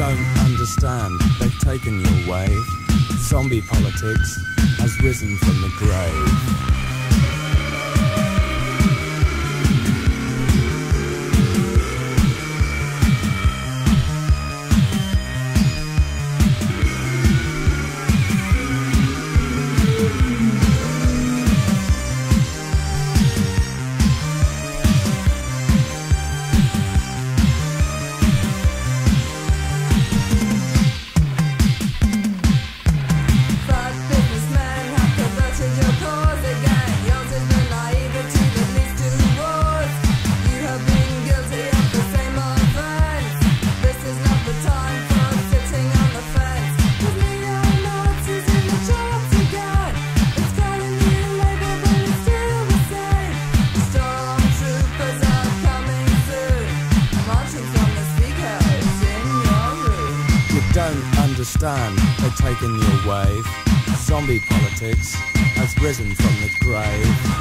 don't understand. They've taken your way. Zombie politics has risen from the grave. don't understand they're taking your wave. Zombie politics has risen from the grave.